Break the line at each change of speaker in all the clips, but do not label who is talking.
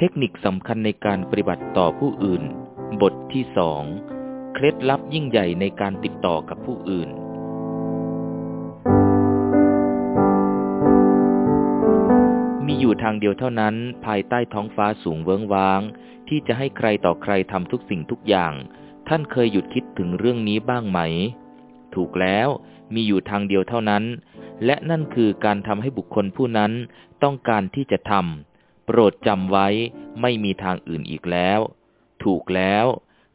เทคนิคสำคัญในการปฏิบัติต่อผู้อื่น บทที่สองเคล็ดลับยิ่งใหญ่ในการติดต่อกับผู้อื่น มีอยู่ทางเดียวเท่านั้น ภายใต้ท้องฟ้าสูงเวิ้งว้าง ที่จะให้ใครต่อใครทำทุกสิ่งทุกอย่าง ท่านเคยหยุดคิดถึงเรื่องนี้บ้างไหม ถูกแล้วมีอยู่ทางเดียวเท่านั้น และนั่นคือการทำให้บุคคลผู้นั้นต้องการที่จะทำ โปรดจำไว้ไม่มีทางอื่นอีกแล้ว ถูกแล้ว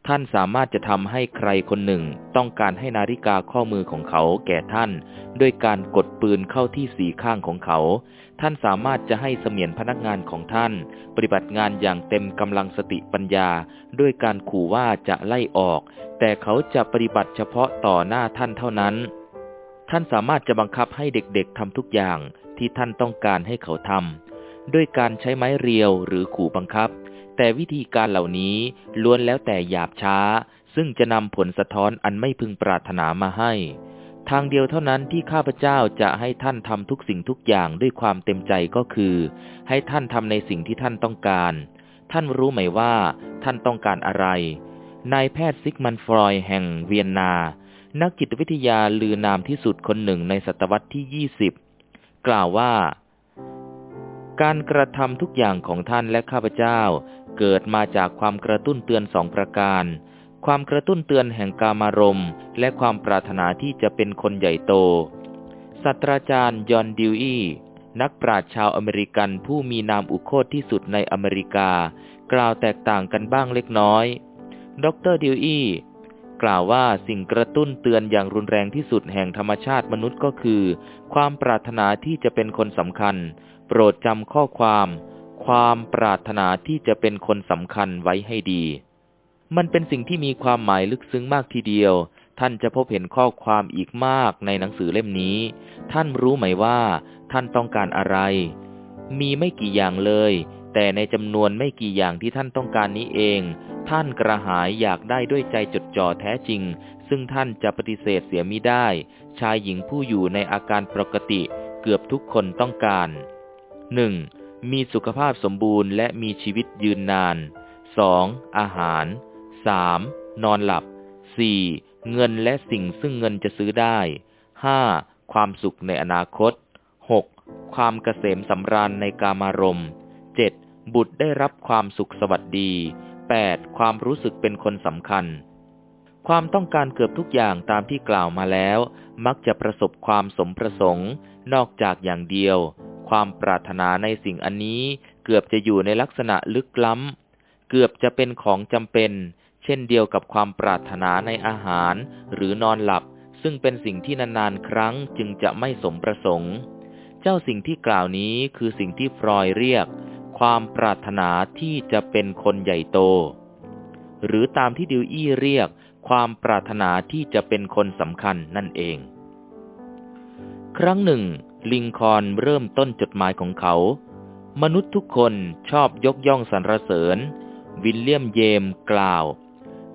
ท่านสามารถจะทำให้ใครคนหนึ่ง ต้องการให้นาฬิกาข้อมือของเขาแก่ท่าน ด้วยการกดปืนเข้าที่สีข้างของเขา ท่านสามารถจะให้เสมียนพนักงานของท่าน ปฏิบัติงานอย่างเต็มกำลังสติปัญญา ด้วยการขู่ว่าจะไล่ออก แต่เขาจะปฏิบัติเฉพาะต่อหน้าท่านเท่านั้น ท่านสามารถจะบังคับให้เด็กๆทำทุกอย่างที่ท่านต้องการให้เขาทำ ด้วยการใช้ไม้เรียวหรือขู่บังคับ แต่วิธีการเหล่านี้ล้วนแล้วแต่หยาบช้า ซึ่งจะนำผลสะท้อนอันไม่พึงปรารถนามาให้ ทางเดียวเท่านั้นที่ข้าพเจ้าจะให้ท่านทำทุกสิ่งทุกอย่างด้วยความเต็มใจก็คือ ให้ท่านทำในสิ่งที่ท่านต้องการ ท่านรู้ไหมว่า ท่านต้องการอะไร นายแพทย์ซิกมันด์ ฟรอยด์แห่งเวียนนานักจิตวิทยาลือนามที่สุดคนหนึ่งในศตวรรษที่ 20 กล่าวว่า การกระทำทุกอย่างของท่านและข้าพเจ้า เกิดมาจากความกระตุ้นเตือนสองประการ ความกระตุ้นเตือนแห่งกามารมณ์ และความปรารถนาที่จะเป็นคนใหญ่โตศาสตราจารย์ยอห์นดิวอีนักปราชญ์ชาวอเมริกันผู้มีนามอุโฆษที่สุดในอเมริกา กล่าวแตกต่างกันบ้างเล็กน้อย ดรดิวอี กล่าวว่าสิ่งกระตุ้นเตือนอย่างรุนแรงที่สุดแห่งธรรมชาติมนุษย์ก็คือ ความปรารถนาที่จะเป็นคนสำคัญ โปรดจำข้อความ ความปรารถนาที่จะเป็นคนสำคัญไว้ให้ดี มันเป็นสิ่งที่มีความหมายลึกซึ้งมากทีเดียว ท่านจะพบเห็นข้อความอีกมากในหนังสือเล่มนี้ ท่านรู้ไหมว่า ท่านต้องการอะไร มีไม่กี่อย่างเลย แต่ในจำนวนไม่กี่อย่างที่ท่านต้องการนี้เอง ท่านกระหายอยากได้ด้วยใจจดจ่อแท้จริง ซึ่งท่านจะปฏิเสธเสียมิได้ ชายหญิงผู้อยู่ในอาการปกติเกือบทุกคนต้องการ 1. มีสุขภาพสมบูรณ์และมีชีวิตยืนนาน 2. อาหาร 3. นอนหลับ 4. เงินและสิ่งซึ่งเงินจะซื้อได้ 5. ความสุขในอนาคต 6. ความเกษมสำราญในกามารมณ์ บุตรได้รับความสุขสวัสดี 8. ความรู้สึกเป็นคนสำคัญ ความต้องการเกือบทุกอย่างตามที่กล่าวมาแล้ว มักจะประสบความสมประสงค์ นอกจากอย่างเดียว ความปรารถนาในสิ่งอันนี้ เกือบจะอยู่ในลักษณะลึกล้ำ เกือบจะเป็นของจำเป็น เช่นเดียวกับความปรารถนาในอาหาร หรือนอนหลับ ซึ่งเป็นสิ่งที่นานๆ ครั้งจึงจะไม่สมประสงค์ เจ้าสิ่งที่กล่าวนี้คือสิ่งที่ฟรอยเรียก ความปรารถนาที่จะเป็นคนใหญ่โต หรือตามที่ดิวอี้เรียกความปรารถนาที่จะเป็นคนสำคัญนั่นเอง ครั้งหนึ่ง ลิงคอนเริ่มต้นจดหมายของเขา มนุษย์ทุกคนชอบยกย่องสรรเสริญ วิลเลียมเยมกล่าว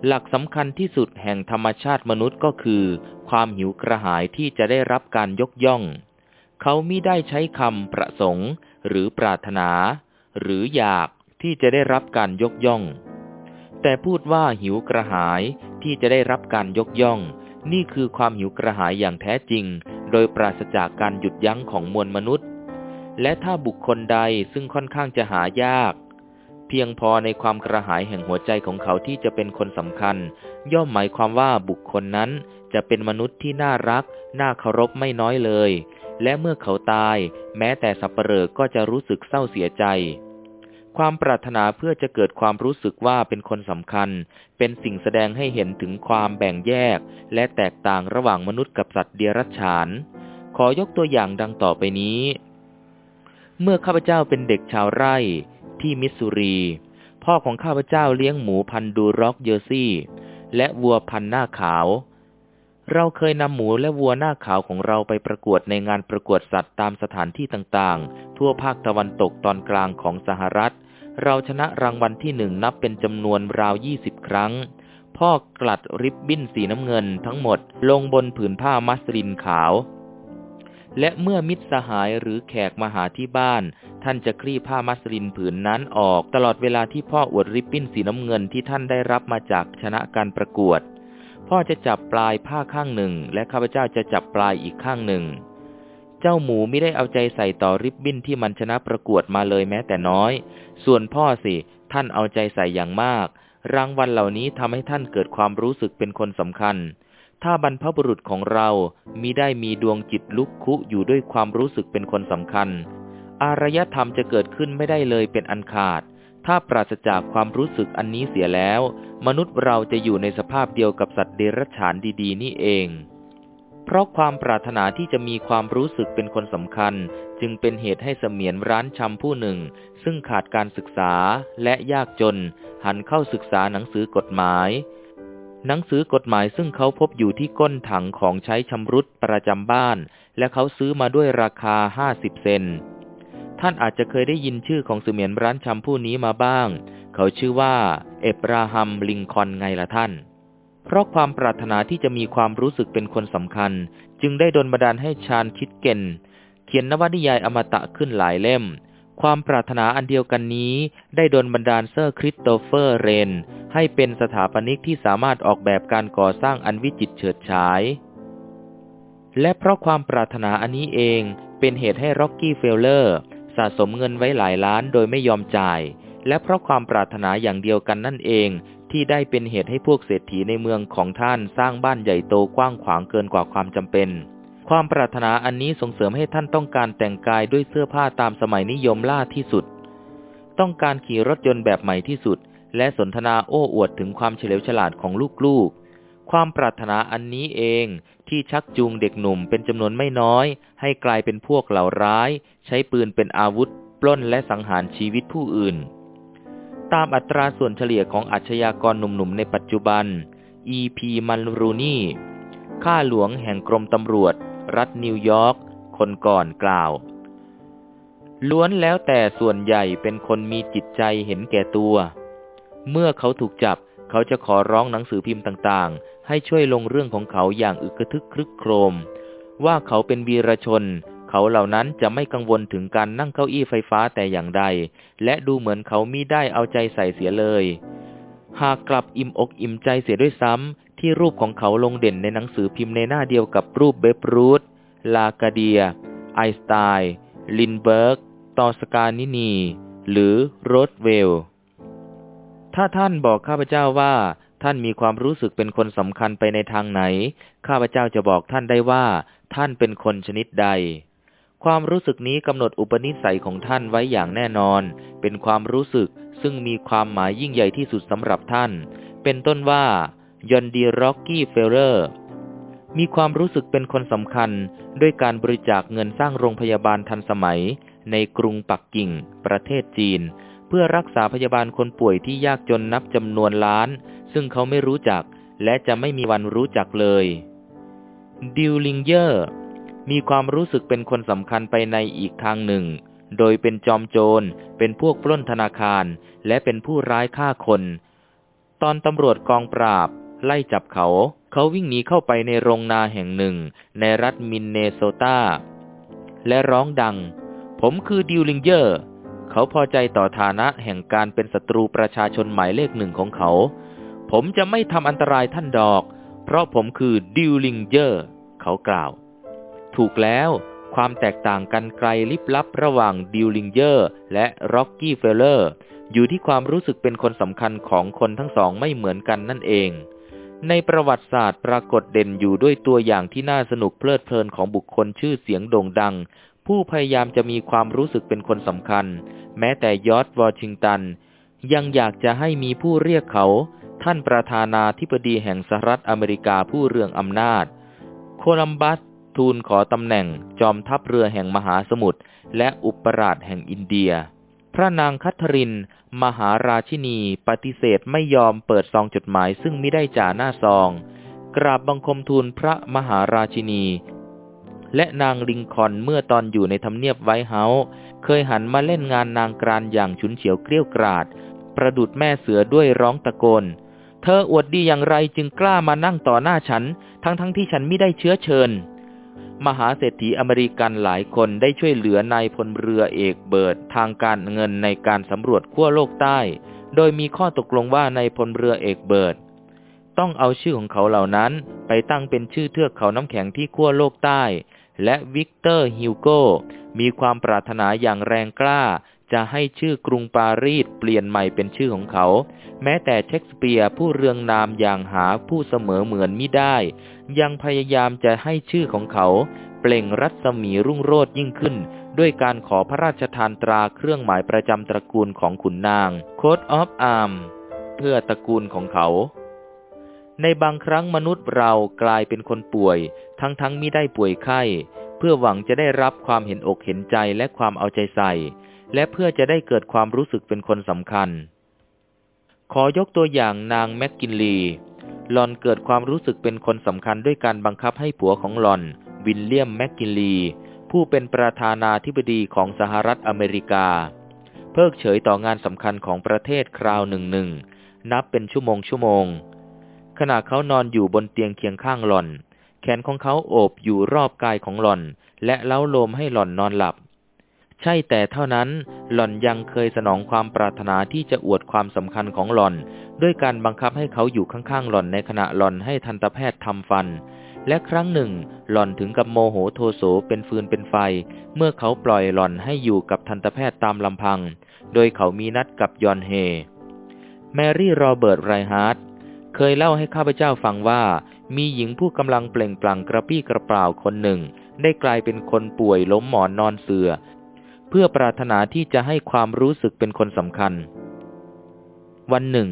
หลักสำคัญที่สุดแห่งธรรมชาติมนุษย์ก็คือ ความหิวกระหายที่จะได้รับการยกย่อง เขามิได้ใช้คำประสงค์หรือปรารถนา หรืออยากที่จะได้รับการยกย่อง แต่พูดว่าหิวกระหายที่จะได้รับการยกย่อง นี่คือความหิวกระหายอย่างแท้จริง โดยปราศจากการหยุดยั้งของมวลมนุษย์ และถ้าบุคคลใดซึ่งค่อนข้างจะหายาก เพียงพอในความกระหายแห่งหัวใจของเขาที่จะเป็นคนสำคัญ ย่อมหมายความว่าบุคคลนั้นจะเป็นมนุษย์ที่น่ารัก น่าเคารพไม่น้อยเลย และเมื่อเขาตาย แม้แต่สัปเหร่อก็จะรู้สึกเศร้าเสียใจ ความปรารถนาเพื่อจะเกิดความรู้สึกว่าเป็นคนสำคัญ เป็นสิ่งแสดงให้เห็นถึงความแบ่งแยก และแตกต่างระหว่างมนุษย์กับสัตว์เดรัจฉาน ขอยกตัวอย่างดังต่อไปนี้ เมื่อข้าพเจ้าเป็นเด็กชาวไร่ที่มิสซูรี พ่อของข้าพเจ้าเลี้ยงหมูพันดูร็อกเยอร์ซี่ และวัวพันหน้าขาว เราเคยนำหมูและวัวหน้าขาวของเราไปประกวดในงานประกวดสัตว์ตามสถานที่ต่างๆ ทั่วภาคตะวันตกตอนกลางของสหรัฐ เราชนะรางวัลที่หนึ่งนับเป็นจำนวนราวยี่สิบครั้ง พ่อกลัดริบบิ้นสีน้ำเงินทั้งหมดลงบนผืนผ้ามัสลินขาว และเมื่อมิตรสหายหรือแขกมาหาที่บ้าน ท่านจะคลี่ผ้ามัสลินผืนนั้นออก ตลอดเวลาที่พ่ออวดริบบิ้นสีน้ำเงินที่ท่านได้รับมาจากชนะการประกวด พ่อจะจับปลายผ้าข้างหนึ่ง และข้าพเจ้าจะจับปลายอีกข้างหนึ่ง เจ้าหมูไม่ได้เอาใจใส่ต่อริบบิ้นที่มันชนะประกวดมาเลยแม้แต่น้อย ส่วนพ่อสิ ท่านเอาใจใส่อย่างมาก รางวัลเหล่านี้ทำให้ท่านเกิดความรู้สึกเป็นคนสำคัญ ถ้าบรรพบุรุษของเรามิได้มีดวงจิตลุกคุอยู่ด้วยความรู้สึกเป็นคนสำคัญ อารยธรรมจะเกิดขึ้นไม่ได้เลยเป็นอันขาด ถ้าปราศจากความรู้สึกอันนี้เสียแล้ว มนุษย์เราจะอยู่ในสภาพเดียวกับสัตว์เดรัจฉานดีๆ นี่เอง เพราะความปรารถนาที่จะมีความรู้สึกเป็นคนสำคัญ จึงเป็นเหตุให้เสมียนร้านชำผู้หนึ่ง ซึ่งขาดการศึกษาและยากจน หันเข้าศึกษาหนังสือกฎหมาย หนังสือกฎหมายซึ่งเขาพบอยู่ที่ก้นถังของใช้ชำรุดประจำบ้าน และเขาซื้อมาด้วยราคาห้าสิบเซนท่านอาจจะเคยได้ยินชื่อของเสมียนร้านชำผู้นี้มาบ้าง เขาชื่อว่า เอบราฮัมลิงคอนไงล่ะท่าน เพราะความปรารถนาที่จะมีความรู้สึกเป็นคนสำคัญ จึงได้ดลบันดาลให้ชาญคิดเกนเขียนนวนิยายอมตะขึ้นหลายเล่ม ความปรารถนาอันเดียวกันนี้ ได้ดลบันดาลเซอร์คริสโตเฟอร์เรน ให้เป็นสถาปนิกที่สามารถออกแบบการก่อสร้างอันวิจิตรเฉิดฉาย และเพราะความปรารถนาอันนี้เองเป็นเหตุให้ร็อกกี้เฟลเลอร์สะสมเงินไว้หลายล้านโดยไม่ยอมจ่าย และเพราะความปรารถนาอย่างเดียวกันนั่นเอง ที่ได้เป็นเหตุให้พวกเศรษฐีในเมืองของท่านสร้างบ้านใหญ่โตกว้างขวางเกินกว่าความจำเป็น ความปรารถนาอันนี้ส่งเสริมให้ท่านต้องการแต่งกายด้วยเสื้อผ้าตามสมัยนิยมล่าที่สุด ต้องการขี่รถยนต์แบบใหม่ที่สุด และสนทนาโอ้อวดถึงความเฉลียวฉลาดของลูกๆ ความปรารถนาอันนี้เองที่ชักจูงเด็กหนุ่มเป็นจำนวนไม่น้อย ให้กลายเป็นพวกเหล่าร้าย ใช้ปืนเป็นอาวุธ ปล้นและสังหารชีวิตผู้อื่น ตามอัตราส่วนเฉลี่ยของอาชญากรหนุ่มๆในปัจจุบัน E.P. มันรูนี่ ข้าหลวงแห่งกรมตำรวจ รัฐนิวยอร์ก คนก่อนกล่าว ล้วนแล้วแต่ส่วนใหญ่เป็นคนมีจิตใจเห็นแก่ตัว เมื่อเขาถูกจับเขาจะขอร้องหนังสือพิมพ์ต่างๆ ให้ช่วยลงเรื่องของเขาอย่างอึกระทึกครึกโครม ว่าเขาเป็นวีรชน เขาเหล่านั้นจะไม่กังวลถึงการนั่งเก้าอี้ไฟฟ้าแต่อย่างใด และดูเหมือนเขามิได้เอาใจใส่เสียเลย หากกลับอิ่มอกอิ่มใจเสียด้วยซ้ำที่รูปของเขาลงเด่นในหนังสือพิมพ์ในหน้าเดียวกับรูปเบบ รูธลากวาร์เดีย ไอน์สไตน์ลินด์เบิร์ก ทอสกานินี หรือโรสเวลต์ ถ้าท่านบอกข้าพเจ้าว่าท่านมีความรู้สึกเป็นคนสำคัญไปในทางไหน ข้าพเจ้าจะบอกท่านได้ว่า ท่านเป็นคนชนิดใด ความรู้สึกนี้กำหนดอุปนิสัยของท่านไว้อย่างแน่นอน เป็นความรู้สึกซึ่งมีความหมายยิ่งใหญ่ที่สุดสำหรับท่าน เป็นต้นว่ายอห์นดีร็อกกี้เฟลเลอร์มีความรู้สึกเป็นคนสำคัญ ด้วยการบริจาคเงินสร้างโรงพยาบาลทันสมัย ในกรุงปักกิ่ง ประเทศจีน เพื่อรักษาพยาบาลคนป่วยที่ยากจนนับจำนวนล้าน ซึ่งเขาไม่รู้จัก และจะไม่มีวันรู้จักเลยดิลลิงเยอร์ มีความรู้สึกเป็นคนสำคัญไปในอีกทางหนึ่ง โดยเป็นจอมโจร เป็นพวกปล้นธนาคาร และเป็นผู้ร้ายฆ่าคน ตอนตำรวจกองปราบ ไล่จับเขา เขาวิ่งหนีเข้าไปในโรงนาแห่งหนึ่ง ในรัฐมินเนโซตา และร้องดัง ผมคือดิลลิงเยอร์ เขาพอใจต่อฐานะแห่งการเป็นศัตรูประชาชนหมายเลขหนึ่งของเขา ผมจะไม่ทำอันตรายท่านดอก เพราะผมคือดิลลิงเจอร์ เขากล่าว ถูกแล้วความแตกต่างกันไกลลิบลับระหว่างดิลลิงเจอร์และร็อกกี้เฟลเลอร์อยู่ที่ความรู้สึกเป็นคนสำคัญของคนทั้งสองไม่เหมือนกันนั่นเอง ในประวัติศาสตร์ปรากฏเด่นอยู่ด้วยตัวอย่างที่น่าสนุกเพลิดเพลินของบุคคลชื่อเสียงโด่งดัง ผู้พยายามจะมีความรู้สึกเป็นคนสำคัญ แม้แต่ยอร์ช วอชิงตัน ยังอยากจะให้มีผู้เรียกเขา ท่านประธานาธิบดีแห่งสหรัฐอเมริกาผู้เรืองอำนาจ โคลัมบัส ทูลขอตำแหน่งจอมทัพเรือแห่งมหาสมุทรและอุปราชแห่งอินเดีย พระนางแคทเธอรีน มหาราชินี ปฏิเสธไม่ยอมเปิดซองจดหมายซึ่งไม่ได้จ่าหน้าซอง กราบบังคมทูลพระมหาราชินี และนางลิงคอล์นเมื่อตอนอยู่ในทำเนียบไวท์เฮาส์เคยหันมาเล่นงานนางแกรนท์อย่างฉุนเฉียวเกรี้ยวกราด ประดุจแม่เสือด้วยร้องตะโกนเธออวดดีอย่างไรจึงกล้ามานั่งต่อหน้าฉัน ทั้งๆที่ฉันไม่ได้เชื้อเชิญ มหาเศรษฐีอเมริกันหลายคนได้ช่วยเหลือนายพลเรือเอกเบิร์ดทางการเงินในการสำรวจขั้วโลกใต้ โดยมีข้อตกลงว่านายพลเรือเอกเบิร์ดต้องเอาชื่อของเขาเหล่านั้นไปตั้งเป็นชื่อเทือกเขาน้ำแข็งที่ขั้วโลกใต้ และวิกเตอร์ฮิวโกมีความปรารถนาอย่างแรงกล้า จะให้ชื่อกรุงปารีสเปลี่ยนใหม่เป็นชื่อของเขา แม้แต่เชคสเปียร์ผู้เรืองนามอย่างหาผู้เสมอเหมือนมิได้ ยังพยายามจะให้ชื่อของเขาเปล่งรัศมีรุ่งโรจน์ยิ่งขึ้น ด้วยการขอพระราชทานตราเครื่องหมายประจำตระกูลของขุนนาง Coat of Arm เพื่อตระกูลของเขา ในบางครั้งมนุษย์เรากลายเป็นคนป่วย ทั้งๆมิได้ป่วยไข้ เพื่อหวังจะได้รับความเห็นอกเห็นใจและความเอาใจใส่ และเพื่อจะได้เกิดความรู้สึกเป็นคนสำคัญ ขอยกตัวอย่างนางแมกคินลีย์ หล่อนเกิดความรู้สึกเป็นคนสำคัญด้วยการบังคับให้ผัวของหล่อน วิลเลียมแมกคินลีย์ ผู้เป็นประธานาธิบดีของสหรัฐอเมริกา เพิกเฉยต่องานสำคัญของประเทศคราวหนึ่งหนึ่งนับเป็นชั่วโมงชั่วโมง ขณะเขานอนอยู่บนเตียงเคียงข้างหลอน แขนของเขาโอบอยู่รอบกายของหลอน และเล้าโลมให้หลอนนอนหลับ ใช่แต่เท่านั้นหล่อนยังเคยสนองความปรารถนาที่จะอวดความสำคัญของหล่อน ด้วยการบังคับให้เขาอยู่ข้างๆหล่อนในขณะหล่อนให้ทันตแพทย์ทำฟัน และครั้งหนึ่ง หล่อนถึงกับโมโหโทโสเป็นฟืนเป็นไฟ เมื่อเขาปล่อยหล่อนให้อยู่กับทันตแพทย์ตามลำพัง โดยเขามีนัดกับจอห์นเฮย์ แมรี่โรเบิร์ตไรน์ฮาร์ตเคยเล่าให้ข้าพเจ้าฟังว่า มีหญิงผู้กำลังเปล่งปลั่งกระปี้กระเปร่าคนหนึ่ง ได้กลายเป็นคนป่วยล้มหมอนนอนเสื่อ เพื่อปรารถนาที่จะให้ความรู้สึกเป็นคนสำคัญ วันหนึ่ง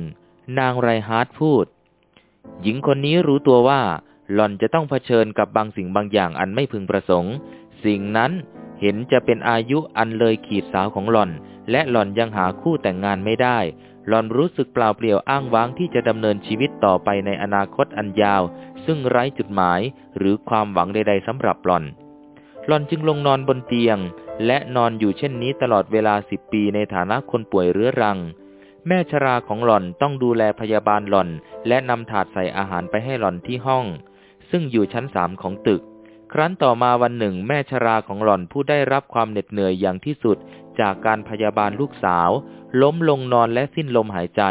นางไรน์ฮาร์ตพูด หญิงคนนี้รู้ตัวว่า หล่อนจะต้องเผชิญกับบางสิ่งบางอย่างอันไม่พึงประสงค์ สิ่งนั้นเห็นจะเป็นอายุอันเลยขีดสาวของหล่อน และหล่อนยังหาคู่แต่งงานไม่ได้ หลอนรู้สึกเปล่าเปลี่ยวอ้างว้างที่จะดำเนินชีวิตต่อไปในอนาคตอันยาว ซึ่งไร้จุดหมายหรือความหวังใดๆสำหรับหลอน หลอนจึงลงนอนบนเตียง และนอนอยู่เช่นนี้ตลอดเวลาสิบปีในฐานะคนป่วยเรื้อรัง แม่ชราของหล่อนต้องดูแลพยาบาลหล่อน และนำถาดใส่อาหารไปให้หล่อนที่ห้อง ซึ่งอยู่ชั้นสามของตึก ครั้นต่อมาวันหนึ่ง แม่ชราของหล่อนผู้ได้รับความเหน็ดเหนื่อยอย่างที่สุด จากการพยาบาลลูกสาว ล้มลงนอนและสิ้นลมหายใจ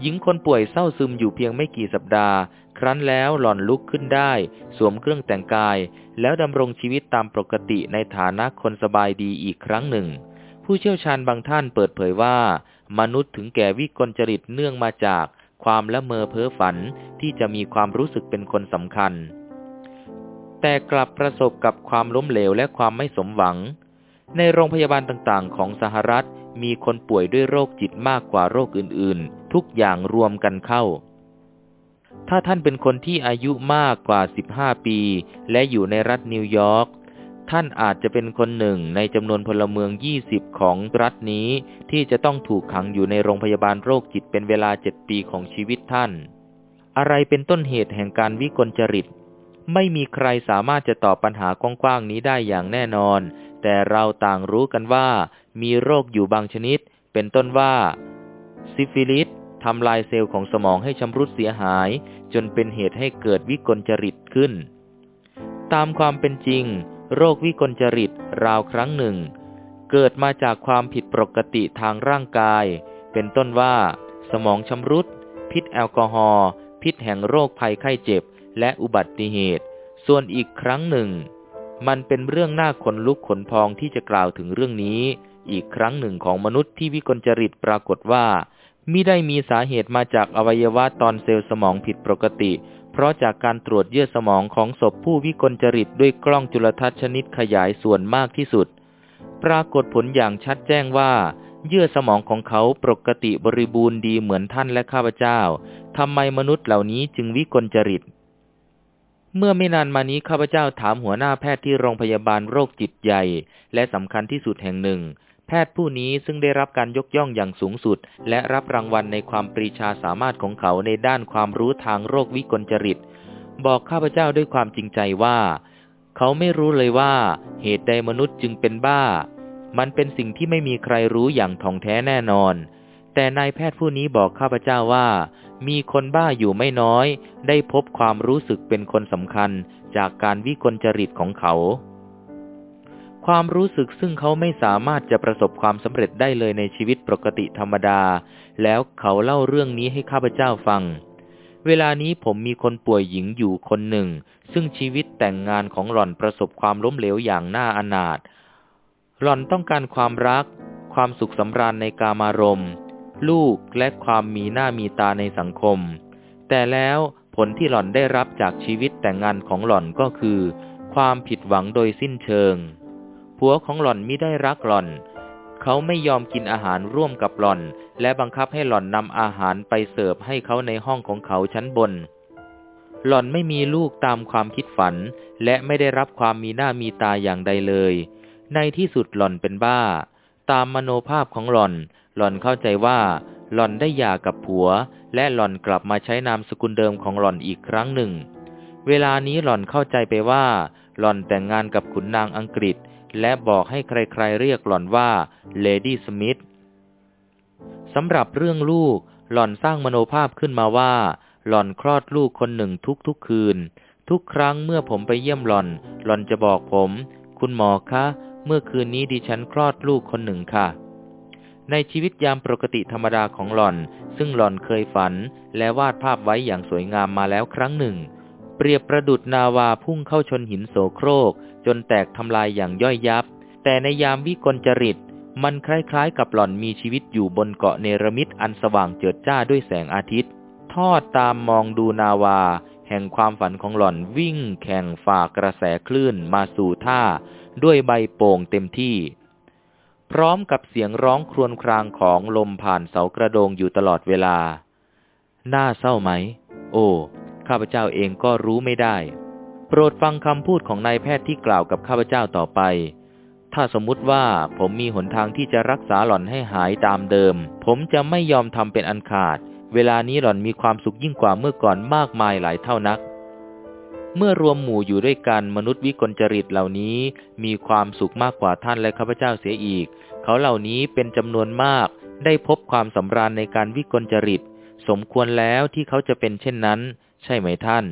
หญิงคนป่วยเศร้าซึมอยู่เพียงไม่กี่สัปดาห์ ครั้นแล้วหล่อนลุกขึ้นได้ สวมเครื่องแต่งกาย แล้วดำรงชีวิตตามปกติในฐานะคนสบายดีอีกครั้งหนึ่ง ผู้เชี่ยวชาญบางท่านเปิดเผยว่า มนุษย์ถึงแก่วิกลจริตเนื่องมาจากความละเมอเพ้อฝันที่จะมีความรู้สึกเป็นคนสำคัญ แต่กลับประสบกับความล้มเหลวและความไม่สมหวัง ในโรงพยาบาลต่างๆ ของสหรัฐมีคนป่วยด้วยโรคจิตมากกว่าโรคอื่นๆ ทุกอย่างรวมกันเข้า ถ้าท่านเป็นคนที่อายุมากกว่า 15 ปี และอยู่ในรัฐนิวยอร์ก ท่านอาจจะเป็นคนหนึ่งในจำนวนพลเมือง 20 ของรัฐนี้ ที่จะต้องถูกขังอยู่ในโรงพยาบาลโรคจิตเป็นเวลา7ปีของชีวิตท่าน อะไรเป็นต้นเหตุแห่งการวิกลจริต ไม่มีใครสามารถจะตอบปัญหากว้างๆนี้ได้อย่างแน่นอน แต่เราต่างรู้กันว่า มีโรคอยู่บางชนิด เป็นต้นว่า ซิฟิลิสทำลายเซลล์ของสมองให้ชำรุดเสียหาย จนเป็นเหตุให้เกิดวิกลจริตขึ้น ตามความเป็นจริง โรควิกลจริตราวครั้งหนึ่ง เกิดมาจากความผิดปกติทางร่างกาย เป็นต้นว่า สมองชำรุด พิษแอลกอฮอล์พิษแห่งโรคภัยไข้เจ็บ และอุบัติเหตุ ส่วนอีกครั้งหนึ่ง มันเป็นเรื่องน่าขนลุกขนพองที่จะกล่าวถึงเรื่องนี้ อีกครั้งหนึ่งของมนุษย์ที่วิกลจริตปรากฏว่ามิได้มีสาเหตุมาจากอวัยวะตอนเซลล์สมองผิดปกติ ราะจากการตรวจเยื่อสมองของศพผู้วิกลจริตด้วยกล้องจุลทรรศน์ชนิดขยายส่วนมากที่สุด ปรากฏผลอย่างชัดแจ้งว่า เยื่อสมองของเขาปกติบริบูรณ์ดีเหมือนท่านและข้าพเจ้าทำไมมนุษย์เหล่านี้จึงวิกลจริต เมื่อไม่นานมานี้ข้าพเจ้าถามหัวหน้าแพทย์ที่โรงพยาบาลโรคจิตใหญ่ และสำคัญที่สุดแห่งหนึ่ง แพทย์ผู้นี้ซึ่งได้รับการยกย่องอย่างสูงสุด และรับรางวัลในความปรีชาสามารถของเขาในด้านความรู้ทางโรควิกลจริต บอกข้าพเจ้าด้วยความจริงใจว่า เขาไม่รู้เลยว่า เหตุใดมนุษย์จึงเป็นบ้า มันเป็นสิ่งที่ไม่มีใครรู้อย่างท่องแท้แน่นอน แต่นายแพทย์ผู้นี้บอกข้าพเจ้าว่า มีคนบ้าอยู่ไม่น้อย ได้พบความรู้สึกเป็นคนสำคัญจากการวิกลจริตของเขา ความรู้สึกซึ่งเขาไม่สามารถจะประสบความสำเร็จได้เลยในชีวิตปกติธรรมดา แล้วเขาเล่าเรื่องนี้ให้ข้าพเจ้าฟัง เวลานี้ผมมีคนป่วยหญิงอยู่คนหนึ่ง ซึ่งชีวิตแต่งงานของหล่อนประสบความล้มเหลวอย่างน่าอนาถ หล่อนต้องการความรัก ความสุขสำราญในกามารมณ์ ลูกและความมีหน้ามีตาในสังคม แต่แล้วผลที่หล่อนได้รับจากชีวิตแต่งงานของหล่อนก็คือ ความผิดหวังโดยสิ้นเชิง ผัวของหล่อนไม่ได้รักหล่อน เขาไม่ยอมกินอาหารร่วมกับหล่อน และบังคับให้หล่อนนำอาหารไปเสิร์ฟให้เขาในห้องของเขาชั้นบน หล่อนไม่มีลูกตามความคิดฝัน และไม่ได้รับความมีหน้ามีตาอย่างใดเลย ในที่สุดหล่อนเป็นบ้า ตามมโนภาพของหล่อน หล่อนเข้าใจว่า หล่อนได้หย่ากับผัว และหล่อนกลับมาใช้นามสกุลเดิมของหล่อนอีกครั้งหนึ่ง เวลานี้หล่อนเข้าใจไปว่า หล่อนแต่งงานกับขุนนางอังกฤษ และบอกให้ใครๆเรียกหล่อนว่าเลดี้สมิธสำหรับเรื่องลูกหล่อนสร้างมโนภาพขึ้นมาว่า หล่อนคลอดลูกคนหนึ่งทุกๆคืน ทุกครั้งเมื่อผมไปเยี่ยมหล่อน หล่อนจะบอกผม คุณหมอคะ เมื่อคืนนี้ดิฉันคลอดลูกคนหนึ่งค่ะ ในชีวิตยามปกติธรรมดาของหล่อน ซึ่งหล่อนเคยฝันและวาดภาพไว้อย่างสวยงามมาแล้วครั้งหนึ่ง เปรียบประดุดนาวาพุ่งเข้าชนหินโสโครก จนแตกทำลายอย่างย่อยยับ แต่ในยามวิกลจริต มันคล้ายๆ กับหล่อนมีชีวิตอยู่บนเกาะเนรมิตอันสว่างเจิดจ้าด้วยแสงอาทิตย์ ทอดตามมองดูนาวา แห่งความฝันของหล่อนวิ่งแข่งฝ่ากระแสคลื่นมาสู่ท่า ด้วยใบโป่งเต็มที่ พร้อมกับเสียงร้องครวญครางของลมผ่านเสากระโดงอยู่ตลอดเวลา น่าเศร้าไหม โอ้ ข้าพเจ้าเองก็รู้ไม่ได้ โปรดฟังคำพูดของนายแพทย์ที่กล่าวกับข้าพเจ้าต่อไป ถ้าสมมุติว่าผมมีหนทางที่จะรักษาหล่อนให้หายตามเดิม ผมจะไม่ยอมทำเป็นอันขาด เวลานี้หล่อนมีความสุขยิ่งกว่าเมื่อก่อนมากมายหลายเท่านัก เมื่อรวมหมู่อยู่ด้วยกันมนุษย์วิกลจริตเหล่านี้ มีความสุขมากกว่าท่านและข้าพเจ้าเสียอีก เขาเหล่านี้เป็นจำนวนมาก ได้พบความสำราญในการวิกลจริต สมควรแล้วที่เขาจะเป็นเช่นนั้น ใช่ไหมท่าน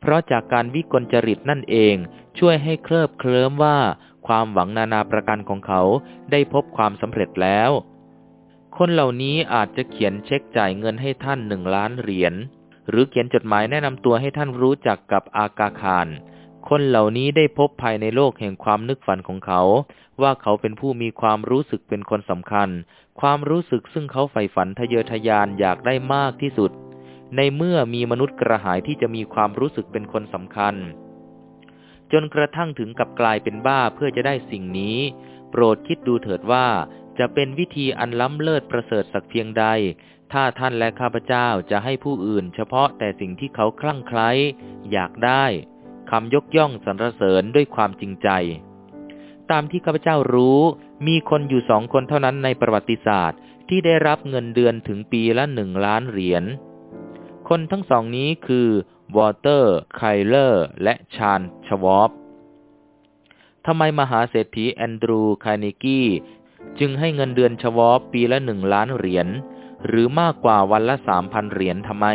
เพราะจากการวิกลจริตนั่นเองช่วยให้เคลิบเคลิ้มว่าความหวังนานาประการของเขาได้พบความสำเร็จแล้ว คนเหล่านี้อาจจะเขียนเช็คจ่ายเงินให้ท่านหนึ่งล้านเหรียญหรือเขียนจดหมายแนะนำตัวให้ท่านรู้จักกับอากาคาร คนเหล่านี้ได้พบภายในโลกแห่งความนึกฝันของเขา ว่าเขาเป็นผู้มีความรู้สึกเป็นคนสำคัญ ความรู้สึกซึ่งเขาใฝ่ฝันทะเยอทะยานอยากได้มากที่สุด ในเมื่อมีมนุษย์กระหายที่จะมีความรู้สึกเป็นคนสำคัญ จนกระทั่งถึงกับกลายเป็นบ้าเพื่อจะได้สิ่งนี้ โปรดคิดดูเถิดว่าจะเป็นวิธีอันล้ำเลิศประเสริฐสักเพียงใด ถ้าท่านและข้าพเจ้าจะให้ผู้อื่น เฉพาะแต่สิ่งที่เขาคลั่งไคล้อยากได้คำยกย่องสรรเสริญด้วยความจริงใจ ตามที่ข้าพเจ้ารู้ มีคนอยู่สองคนเท่านั้นในประวัติศาสตร์ ที่ได้รับเงินเดือนถึงปีละหนึ่งล้านเหรียญ คนทั้งสองนี้คือวอลเตอร์ไครสเลอร์และชาร์ลส์ชวอบทำไมมหาเศรษฐีแอนดรูว์คาร์เนกี้จึงให้เงินเดือนชวอบปีละหนึ่งล้านเหรียญหรือมากกว่าวันละสามพันเหรียญทำไม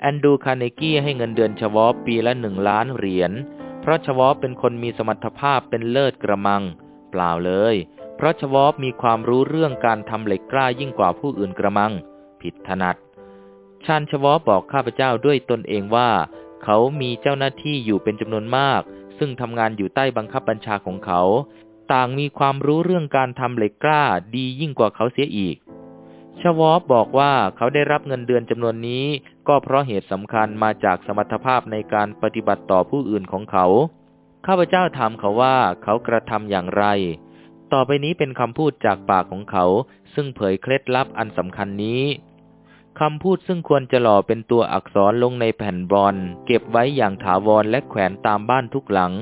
แอนดรูว์คาร์เนกี้ให้เงินเดือนชวอบปีละหนึ่งล้านเหรียญเพราะชวอบเป็นคนมีสมรรถภาพเป็นเลิศกระมัง เปล่าเลย เพราะชวอบมีความรู้เรื่องการทำเหล็กกล้ายิ่งกว่าผู้อื่นกระมัง ผิดถนัด ชาร์ลส์ชวอบบอกข้าพเจ้าด้วยตนเองว่า เขามีเจ้าหน้าที่อยู่เป็นจำนวนมาก ซึ่งทำงานอยู่ใต้บังคับบัญชาของเขา ต่างมีความรู้เรื่องการทำเหล็กกล้าดียิ่งกว่าเขาเสียอีก ชวอบอกว่าเขาได้รับเงินเดือนจำนวนนี้ ก็เพราะเหตุสำคัญมาจากสมรรถภาพในการปฏิบัติต่อผู้อื่นของเขา ข้าพเจ้าถามเขาว่าเขากระทำอย่างไร ต่อไปนี้เป็นคำพูดจากปากของเขา ซึ่งเผยเคล็ดลับอันสำคัญนี้ คำพูดซึ่งควรจะหล่อเป็นตัวอักษรลงในแผ่นบอลเก็บไว้อย่างถาวรและแขวนตามบ้านทุกหลัง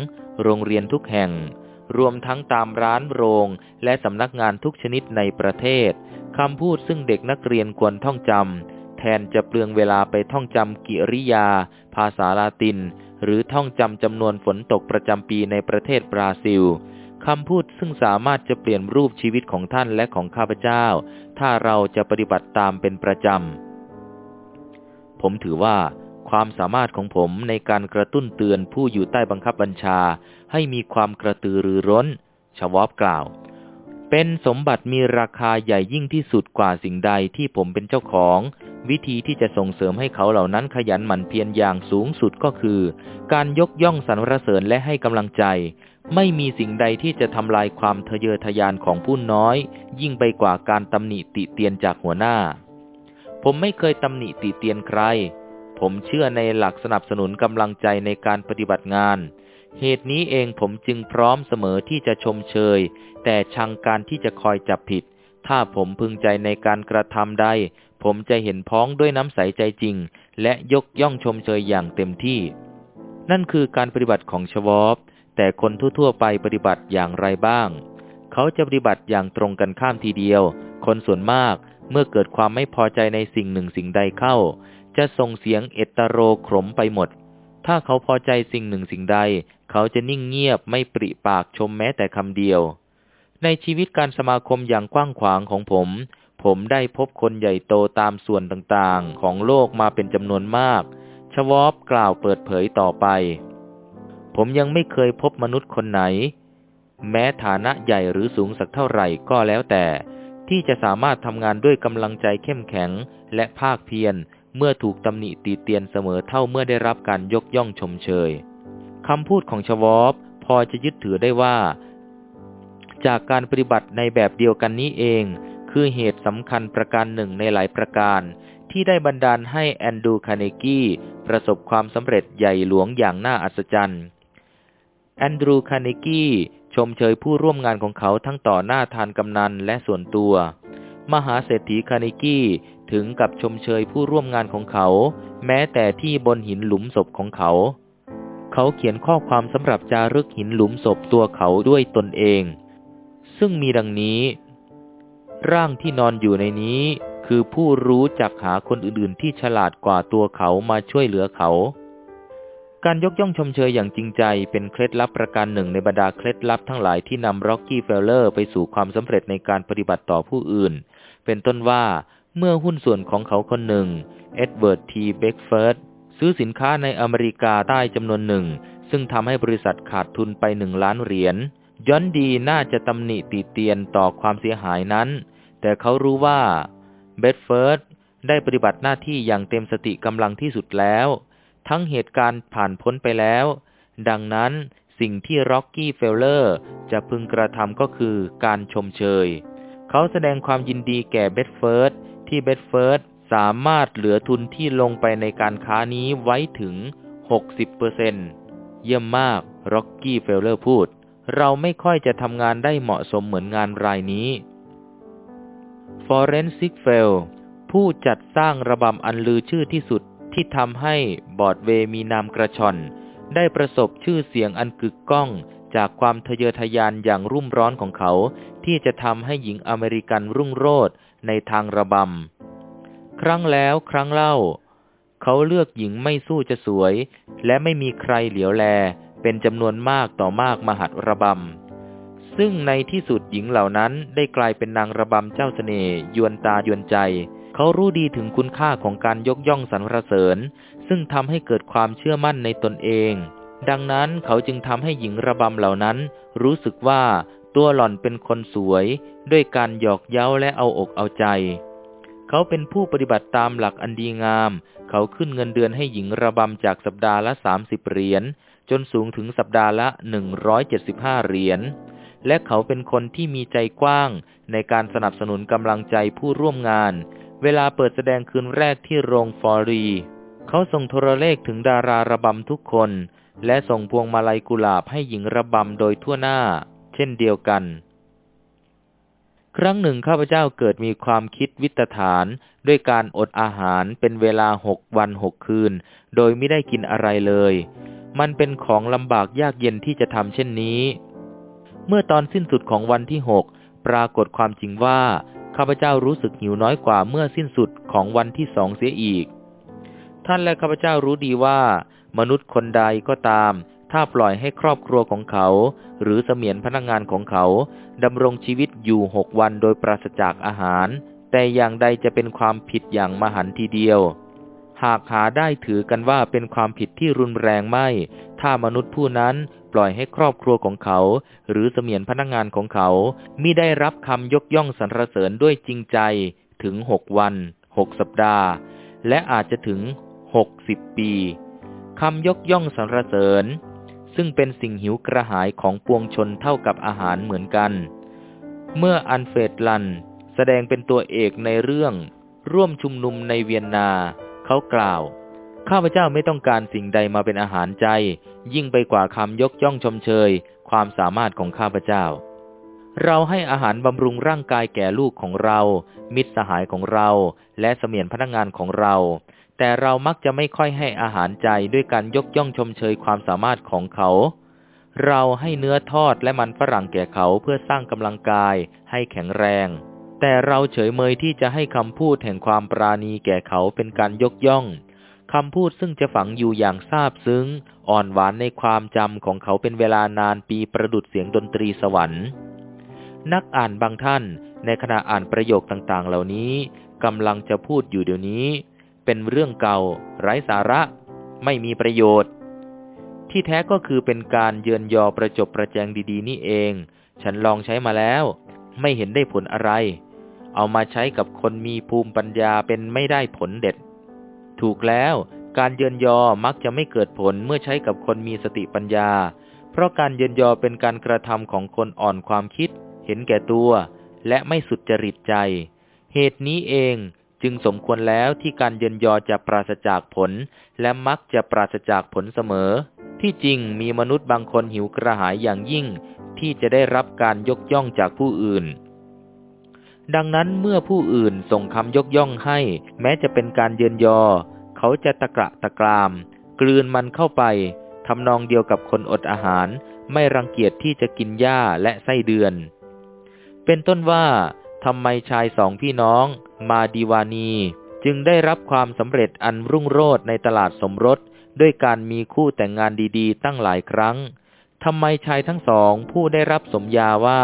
โรงเรียนทุกแห่ง รวมทั้งตามร้านโรง และสำนักงานทุกชนิดในประเทศคำพูดซึ่งเด็กนักเรียนควรท่องจำแทนจะเปลืองเวลาไปท่องจำกิริยา ภาษาลาติน หรือท่องจำจำนวนฝนตกประจำปีในประเทศบราซิลคำพูดซึ่งสามารถจะเปลี่ยนรูปชีวิตของท่านและของข้าพเจ้า ถ้าเราจะปฏิบัติตามเป็นประจำ ผมถือว่าความสามารถของผมในการกระตุ้นเตือนผู้อยู่ใต้บังคับบัญชา ให้มีความกระตือรือร้น ชวอบกล่าว เป็นสมบัติมีราคาใหญ่ยิ่งที่สุดกว่าสิ่งใดที่ผมเป็นเจ้าของ วิธีที่จะส่งเสริมให้เขาเหล่านั้นขยันหมั่นเพียรอย่างสูงสุดก็คือ การยกย่องสรรเสริญและให้กำลังใจ ไม่มีสิ่งใดที่จะทำลายความทะเยอทะยานของผู้น้อย ยิ่งไปกว่าการตำหนิติเตียนจากหัวหน้า ผมไม่เคยตำหนิติเตียนใคร ผมเชื่อในหลักสนับสนุนกำลังใจในการปฏิบัติงาน เหตุนี้เองผมจึงพร้อมเสมอที่จะชมเชย แต่ชังการที่จะคอยจับผิด ถ้าผมพึงใจในการกระทำได้ผมจะเห็นพ้องด้วยน้ำใสใจจริง และยกย่องชมเชยอย่างเต็มที่ นั่นคือการปฏิบัติของชวอบ แต่คนทั่วๆไปปฏิบัติอย่างไรบ้าง เขาจะปฏิบัติอย่างตรงกันข้ามทีเดียว คนส่วนมากเมื่อเกิดความไม่พอใจในสิ่งหนึ่งสิ่งใดเข้า จะส่งเสียงเอตโรขมไปหมด ถ้าเขาพอใจสิ่งหนึ่งสิ่งใด เขาจะนิ่งเงียบไม่ปริปากชมแม้แต่คำเดียว ในชีวิตการสมาคมอย่างกว้างขวางของผม ผมได้พบคนใหญ่โตตามส่วนต่างๆ ของโลกมาเป็นจำนวนมาก ชวอบกล่าวเปิดเผยต่อไป ผมยังไม่เคยพบมนุษย์คนไหน แม้ฐานะใหญ่หรือสูงสักเท่าไหร่ก็แล้วแต่ ที่จะสามารถทำงานด้วยกำลังใจเข้มแข็งและภาคเพียรเมื่อถูกตำหนิตีเตียนเสมอเท่าเมื่อได้รับการยกย่องชมเชยคำพูดของชวอบพอจะยึดถือได้ว่า จากการปฏิบัติในแบบเดียวกันนี้เอง คือเหตุสำคัญประการหนึ่งในหลายประการ ที่ได้บันดาลให้แอนดูคาเนกี้ประสบความสำเร็จใหญ่หลวงอย่างน่าอัศจรรย์ แอนดรูคาเนกี้ชมเชยผู้ร่วมงานของเขาทั้งต่อหน้าทานกำนันและส่วนตัว มหาเศรษฐีคาเนกี้ถึงกับชมเชยผู้ร่วมงานของเขา แม้แต่ที่บนหินหลุมศพของเขา เขาเขียนข้อความสำหรับจารึกหินหลุมศพตัวเขาด้วยตนเอง ซึ่งมีดังนี้ ร่างที่นอนอยู่ในนี้คือผู้รู้จักหาคนอื่นๆที่ฉลาดกว่าตัวเขามาช่วยเหลือเขา การยกย่องชมเชยอย่างจริงใจเป็นเคล็ดลับประการหนึ่งในบรรดาเคล็ดลับทั้งหลายที่นำร็อกกี้เฟลเลอร์ไปสู่ความสำเร็จในการปฏิบัติต่อผู้อื่น เป็นต้นว่าเมื่อหุ้นส่วนของเขาคนหนึ่ง เอ็ดเวิร์ดทีเบดเฟิร์ดซื้อสินค้าในอเมริกาใต้จำนวนหนึ่ง ซึ่งทำให้บริษัทขาดทุนไปหนึ่งล้านเหรียญจอห์นดีน่าจะตำหนิตีเตียนต่อความเสียหายนั้น แต่เขารู้ว่าเบดเฟิร์ดได้ปฏิบัติหน้าที่อย่างเต็มสติกำลังที่สุดแล้ว ทั้งเหตุการณ์ผ่านพ้นไปแล้ว ดังนั้นสิ่งที่ร็อกกี้เฟลเลอร์จะพึงกระทำก็คือการชมเชย เขาแสดงความยินดีแก่เบดเฟิร์ดที่เบดเฟิร์ดสามารถเหลือทุนที่ลงไปในการค้านี้ไว้ถึง 60% เยี่ยมมากร็อกกี้เฟลเลอร์พูด เราไม่ค่อยจะทำงานได้เหมาะสมเหมือนงานรายนี้ Forensic f e l ผู้จัดสร้างระบำอันลือชื่อที่สุด ที่ทำให้บอดเวมีนามกระชอนได้ประสบชื่อเสียงอันกึกก้องจากความทะเยอทะยานอย่างรุ่มร้อนของเขา ที่จะทำให้หญิงอเมริกันรุ่งโรจน์ในทางระบำ ครั้งแล้วครั้งเล่า เขาเลือกหญิงไม่สู้จะสวย และไม่มีใครเหลียวแล เป็นจำนวนมากต่อมากมหัดระบำ ซึ่งในที่สุดหญิงเหล่านั้นได้กลายเป็นนางระบำเจ้าเสน่ห์ยวนตายวนใจ เขารู้ดีถึงคุณค่าของการยกย่องสรรเสริญ ซึ่งทำให้เกิดความเชื่อมั่นในตนเอง ดังนั้นเขาจึงทำให้หญิงระบำเหล่านั้น รู้สึกว่าตัวหล่อนเป็นคนสวย ด้วยการหยอกเย้าและเอาอกเอาใจ เขาเป็นผู้ปฏิบัติตามหลักอันดีงาม เขาขึ้นเงินเดือนให้หญิงระบำจากสัปดาห์ละสามสิบเหรียญจนสูงถึงสัปดาห์ละหนึ่งร้อยเจ็ดสิบห้าเหรียญและเขาเป็นคนที่มีใจกว้างในการสนับสนุนกำลังใจผู้ร่วมงาน เวลาเปิดแสดงคืนแรกที่โรงฟอรี เขาส่งโทรเลขถึงดาราระบำทุกคน และส่งพวงมาลัยกุหลาบให้หญิงระบำโดยทั่วหน้า เช่นเดียวกัน ครั้งหนึ่งข้าพเจ้าเกิดมีความคิดวิตฐาน ด้วยการอดอาหารเป็นเวลาหกวันหกคืน โดยไม่ได้กินอะไรเลย มันเป็นของลำบากยากเย็นที่จะทำเช่นนี้ เมื่อตอนสิ้นสุดของวันที่หกปรากฏความจริงว่า ข้าพเจ้ารู้สึกหิวน้อยกว่าเมื่อสิ้นสุดของวันที่สองเสียอีก ท่านและข้าพเจ้ารู้ดีว่า มนุษย์คนใดก็ตาม ถ้าปล่อยให้ครอบครัวของเขา หรือเสมียนพนักงงานของเขาดำรงชีวิตอยู่หกวันโดยปราศจากอาหาร แต่อย่างใดจะเป็นความผิดอย่างมหันทีเดียว หากหาได้ถือกันว่าเป็นความผิดที่รุนแรงไม่ ถ้ามนุษย์ผู้นั้น ปล่อยให้ครอบครัวของเขา หรือเสมียนพนักงงานของเขามิได้รับคำยกย่องสรรเสริญด้วยจริงใจถึงหกวันหกสัปดาห์ และอาจจะถึงหกสิบปีคำยกย่องสรรเสริญ ซึ่งเป็นสิ่งหิวกระหายของปวงชนเท่ากับอาหารเหมือนกัน เมื่ออันเฟดลันแสดงเป็นตัวเอกในเรื่อง ร่วมชุมนุมในเวียนนา เขากล่าว ข้าพเจ้าไม่ต้องการสิ่งใดมาเป็นอาหารใจ ยิ่งไปกว่าคำยกย่องชมเชย ความสามารถของข้าพเจ้า เราให้อาหารบำรุงร่างกายแก่ลูกของเรา มิตรสหายของเรา และเสมียนพนักงานของเรา แต่เรามักจะไม่ค่อยให้อาหารใจด้วยการยกย่องชมเชยความสามารถของเขา เราให้เนื้อทอดและมันฝรั่งแก่เขาเพื่อสร้างกำลังกาย ให้แข็งแรง แต่เราเฉยเมยที่จะให้คำพูดแห่งความปราณีแก่เขาเป็นการยกย่อง คำพูดซึ่งจะฝังอยู่อย่างซาบซึ้ง อ่อนหวานในความจำของเขาเป็นเวลานานปีประดุดเสียงดนตรีสวรรค์ นักอ่านบางท่านในขณะอ่านประโยคต่างๆ เหล่านี้กำลังจะพูดอยู่เดี๋ยวนี้ เป็นเรื่องเก่า ไร้สาระ ไม่มีประโยชน์ ที่แท้ก็คือเป็นการเยือนยอประจบประแจงดีๆ นี่เอง ฉันลองใช้มาแล้ว ไม่เห็นได้ผลอะไร เอามาใช้กับคนมีภูมิปัญญาเป็นไม่ได้ผลเด็ด ถูกแล้ว การเยินยอมักจะไม่เกิดผลเมื่อใช้กับคนมีสติปัญญา เพราะการเยินยอเป็นการกระทำของคนอ่อนความคิด เห็นแก่ตัว และไม่สุดจริตใจ เหตุนี้เองจึงสมควรแล้วที่การเยินยอจะปราศจากผล และมักจะปราศจากผลเสมอ ที่จริงมีมนุษย์บางคนหิวกระหายอย่างยิ่ง ที่จะได้รับการยกย่องจากผู้อื่น ดังนั้นเมื่อผู้อื่นส่งคำยกย่องให้ แม้จะเป็นการเยินยอ เขาจะตะกระตะกราม กลืนมันเข้าไปทำนองเดียวกับคนอดอาหาร ไม่รังเกียจที่จะกินหญ้าและไส้เดือน เป็นต้นว่าทำไมชายสองพี่น้องมาดีวานี จึงได้รับความสำเร็จอันรุ่งโรจน์ในตลาดสมรส ด้วยการมีคู่แต่งงานดีๆ ตั้งหลายครั้งทำไมชายทั้งสองผู้ได้รับสมญาว่า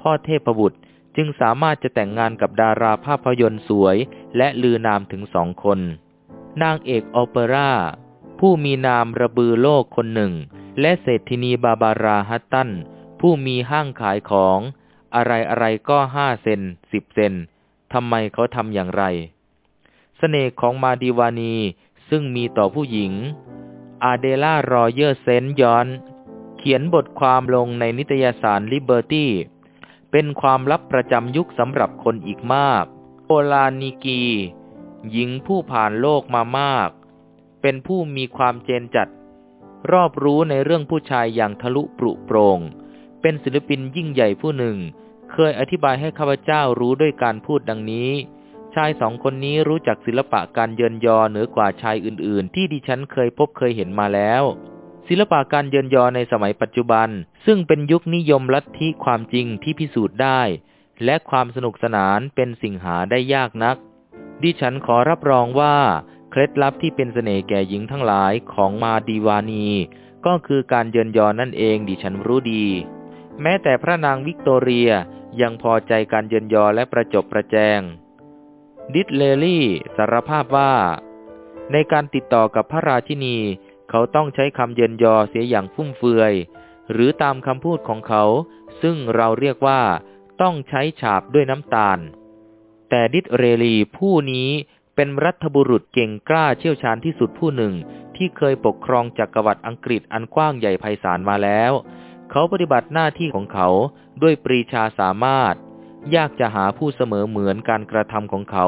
พ่อเทพบุตรจึงสามารถจะแต่งงานกับดาราภาพยนตร์สวย และลือนามถึงสองคน นางเอกโอเปร่า ผู้มีนามระบือโลกคนหนึ่ง และเศรษฐินีบาบาราฮัตตัน ผู้มีห้างขายของ อะไรอะไรก็ห้าเซ็นต์สิบเซ็นต์ทำไมเขาทำอย่างไรเสน่ห์ของมาดิวานีซึ่งมีต่อผู้หญิง อาเดล่ารอเยอร์เซนต์จอห์น เขียนบทความลงในนิตยสารลิเบอร์ตี้ เป็นความลับประจำยุคสำหรับคนอีกมาก โปลาเนกรี หญิงผู้ผ่านโลกมามาก เป็นผู้มีความเจนจัด รอบรู้ในเรื่องผู้ชายอย่างทะลุปรุโปรง เป็นศิลปินยิ่งใหญ่ผู้หนึ่ง เคยอธิบายให้ข้าพเจ้ารู้ด้วยการพูดดังนี้ ชายสองคนนี้รู้จักศิลปะการเยินยอเหนือกว่าชายอื่น ๆ ที่ดิฉันเคยพบเคยเห็นมาแล้วศิลปะการเยินยอในสมัยปัจจุบัน ซึ่งเป็นยุคนิยมลัทธิความจริงที่พิสูจน์ได้ และความสนุกสนานเป็นสิ่งหาได้ยากนัก ดิฉันขอรับรองว่า เคล็ดลับที่เป็นเสน่ห์แก่หญิงทั้งหลายของมาดีวานี ก็คือการเยินยอนั่นเองดิฉันรู้ดี แม้แต่พระนางวิกตอเรียยังพอใจการเยินยอและประจบประแจง ดิสเรลี่สารภาพว่า ในการติดต่อกับพระราชินี เขาต้องใช้คำเยินยอเสียอย่างฟุ่มเฟือย หรือตามคำพูดของเขา ซึ่งเราเรียกว่า ต้องใช้ฉาบด้วยน้ำตาล แต่ดิสเรลีผู้นี้เป็นรัฐบุรุษเก่งกล้าเชี่ยวชาญที่สุดผู้หนึ่ง ที่เคยปกครองจักรวรรดิอังกฤษอันกว้างใหญ่ไพศาลมาแล้ว เขาปฏิบัติหน้าที่ของเขาด้วยปรีชาสามารถ ยากจะหาผู้เสมอเหมือนการกระทำของเขา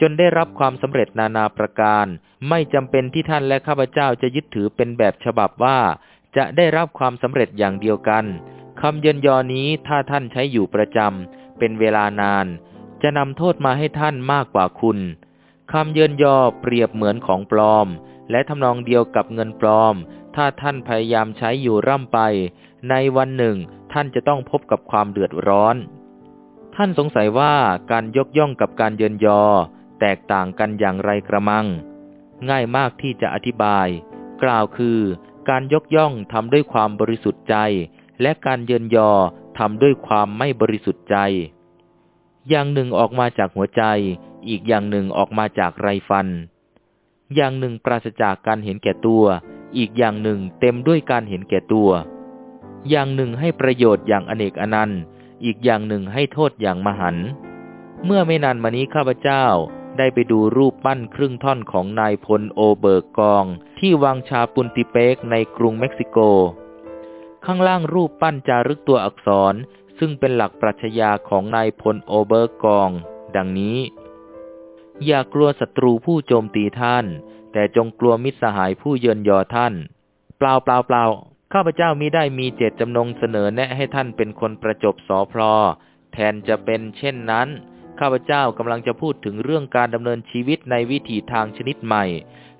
จนได้รับความสำเร็จนานาประการ ไม่จำเป็นที่ท่านและข้าพเจ้าจะยึดถือเป็นแบบฉบับว่า จะได้รับความสำเร็จอย่างเดียวกันคำเยินยอนี้ถ้าท่านใช้อยู่ประจำเป็นเวลานาน จะนำโทษมาให้ท่านมากกว่าคุณคำเยินยอเปรียบเหมือนของปลอม และทำนองเดียวกับเงินปลอม ถ้าท่านพยายามใช้อยู่ร่ำไป ในวันหนึ่งท่านจะต้องพบกับความเดือดร้อน ท่านสงสัยว่าการยกย่องกับการเยินยอ แตกต่างกันอย่างไรกระมัง ง่ายมากที่จะอธิบาย กล่าวคือ การยกย่องทำด้วยความบริสุทธิ์ใจ และการเยินยอทำด้วยความไม่บริสุทธิ์ใจ อย่างหนึ่งออกมาจากหัวใจ อีกอย่างหนึ่งออกมาจากไรฟัน อย่างหนึ่งปราศจากการเห็นแก่ตัว อีกอย่างหนึ่งเต็มด้วยการเห็นแก่ตัว อย่างหนึ่งให้ประโยชน์อย่างอเนกอนันต์ อีกอย่างหนึ่งให้โทษอย่างมหันต์เมื่อไม่นานมานี้ข้าพเจ้าได้ไปดูรูปปั้นครึ่งท่อนของนายพลโอเบิร์กกอง ที่วังชาปุนติเปกในกรุงเม็กซิโก ข้างล่างรูปปั้นจารึกตัวอักษร ซึ่งเป็นหลักปรัชญาของนายพลโอเบิร์กกอง ดังนี้ อย่ากลัวศัตรูผู้โจมตีท่าน แต่จงกลัวมิตรสหายผู้เยินยอท่าน เปล่าเปล่าเปล่าข้าพเจ้ามิได้มีเจตจำนงเสนอแนะให้ท่านเป็นคนประจบสอพลอแทนจะเป็นเช่นนั้น ข้าพเจ้ากำลังจะพูดถึงเรื่องการดำเนินชีวิตในวิถีทางชนิดใหม่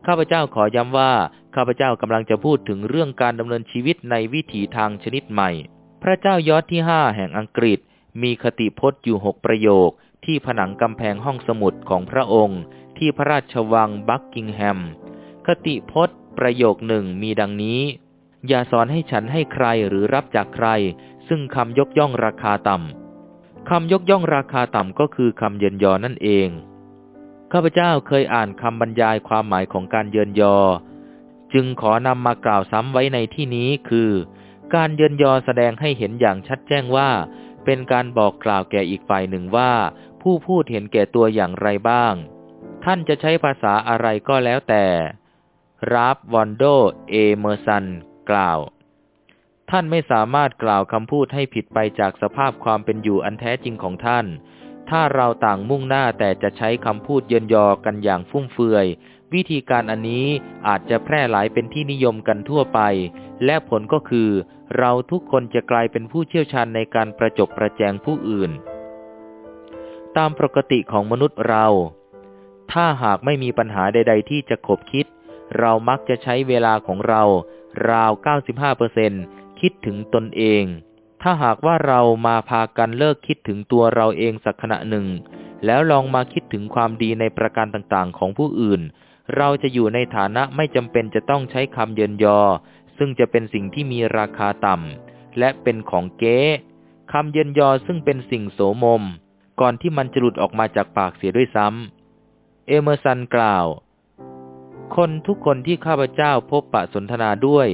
ข้าพเจ้าขอย้ำว่า ข้าพเจ้ากำลังจะพูดถึงเรื่องการดำเนินชีวิตในวิถีทางชนิดใหม่ พระเจ้ายอดที่ห้าแห่งอังกฤษ มีคติพจน์อยู่หกประโยค ที่ผนังกำแพงห้องสมุดของพระองค์ ที่พระราชวังบักกิงแฮม คติพจน์ประโยคหนึ่งมีดังนี้ อย่าสอนให้ฉันให้ใครหรือรับจากใคร ซึ่งคำยกย่องราคาต่ำคำยกย่องราคาต่ำก็คือคำเยินยอนั่นเอง ข้าพเจ้าเคยอ่านคำบรรยายความหมายของการเยินยอ จึงขอนำมากล่าวซ้ำไว้ในที่นี้คือ การเยินยอแสดงให้เห็นอย่างชัดแจ้งว่า เป็นการบอกกล่าวแก่อีกฝ่ายหนึ่งว่า ผู้พูดเห็นแก่ตัวอย่างไรบ้าง ท่านจะใช้ภาษาอะไรก็แล้วแต่ราฟวอนโด เอเมอร์สัน กล่าว ท่านไม่สามารถกล่าวคำพูดให้ผิดไปจากสภาพความเป็นอยู่อันแท้จริงของท่าน ถ้าเราต่างมุ่งหน้าแต่จะใช้คำพูดเยินยอกันอย่างฟุ่มเฟือย วิธีการอันนี้อาจจะแพร่หลายเป็นที่นิยมกันทั่วไป และผลก็คือ เราทุกคนจะกลายเป็นผู้เชี่ยวชาญในการประจบประแจงผู้อื่น ตามปกติของมนุษย์เรา ถ้าหากไม่มีปัญหาใด ๆ ที่จะขบคิด เรามักจะใช้เวลาของเรา ราว 95%เปอร์เซ็นต์คิดถึงตนเอง ถ้าหากว่าเรามาพากันเลิกคิดถึงตัวเราเองสักขณะหนึ่ง แล้วลองมาคิดถึงความดีในประการต่างๆ ของผู้อื่น เราจะอยู่ในฐานะไม่จำเป็นจะต้องใช้คำเยินยอ ซึ่งจะเป็นสิ่งที่มีราคาต่ำและเป็นของเก๊คำเยินยอซึ่งเป็นสิ่งโสมม ก่อนที่มันจะหลุดออกมาจากปากเสียด้วยซ้ำเอเมอร์สันกล่าว คนทุกคนที่ข้าพเจ้าพบปะสนทนาด้วย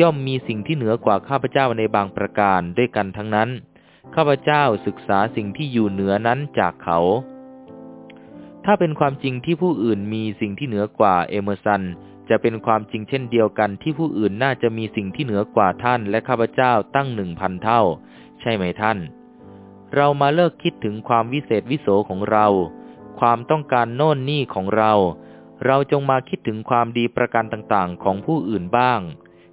ย่อมมีสิ่งที่เหนือกว่าข้าพเจ้าในบางประการด้วยกันทั้งนั้น ข้าพเจ้าศึกษาสิ่งที่อยู่เหนือนั้นจากเขา ถ้าเป็นความจริงที่ผู้อื่นมีสิ่งที่เหนือกว่าเอเมอร์สัน จะเป็นความจริงเช่นเดียวกันที่ผู้อื่นน่าจะมีสิ่งที่เหนือกว่าท่านและข้าพเจ้าตั้งหนึ่งพันเท่า ใช่ไหมท่าน เรามาเลิกคิดถึงความวิเศษวิโสของเรา ความต้องการโน่นนี่ของเรา เราจงมาคิดถึงความดีประการต่างๆ ของผู้อื่นบ้าง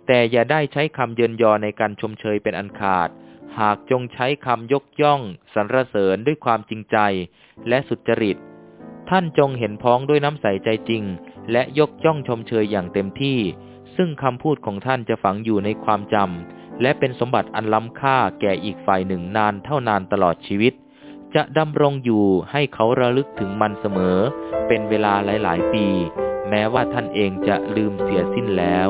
แต่อย่าได้ใช้คำเยินยอในการชมเชยเป็นอันขาดหากจงใช้คำยกย่องสรรเสริญด้วยความจริงใจ และสุจริต ท่านจงเห็นพ้องด้วยน้ำใสใจจริง และยกย่องชมเชยอย่างเต็มที่ ซึ่งคำพูดของท่านจะฝังอยู่ในความจำและเป็นสมบัติอันล้ำค่าแก่อีกฝ่ายหนึ่งนานเท่านานตลอดชีวิต จะดำรงอยู่ให้เขาระลึกถึงมันเสมอ เป็นเวลาหลาย ๆ ปี แม้ว่าท่านเองจะลืมเสียสิ้นแล้ว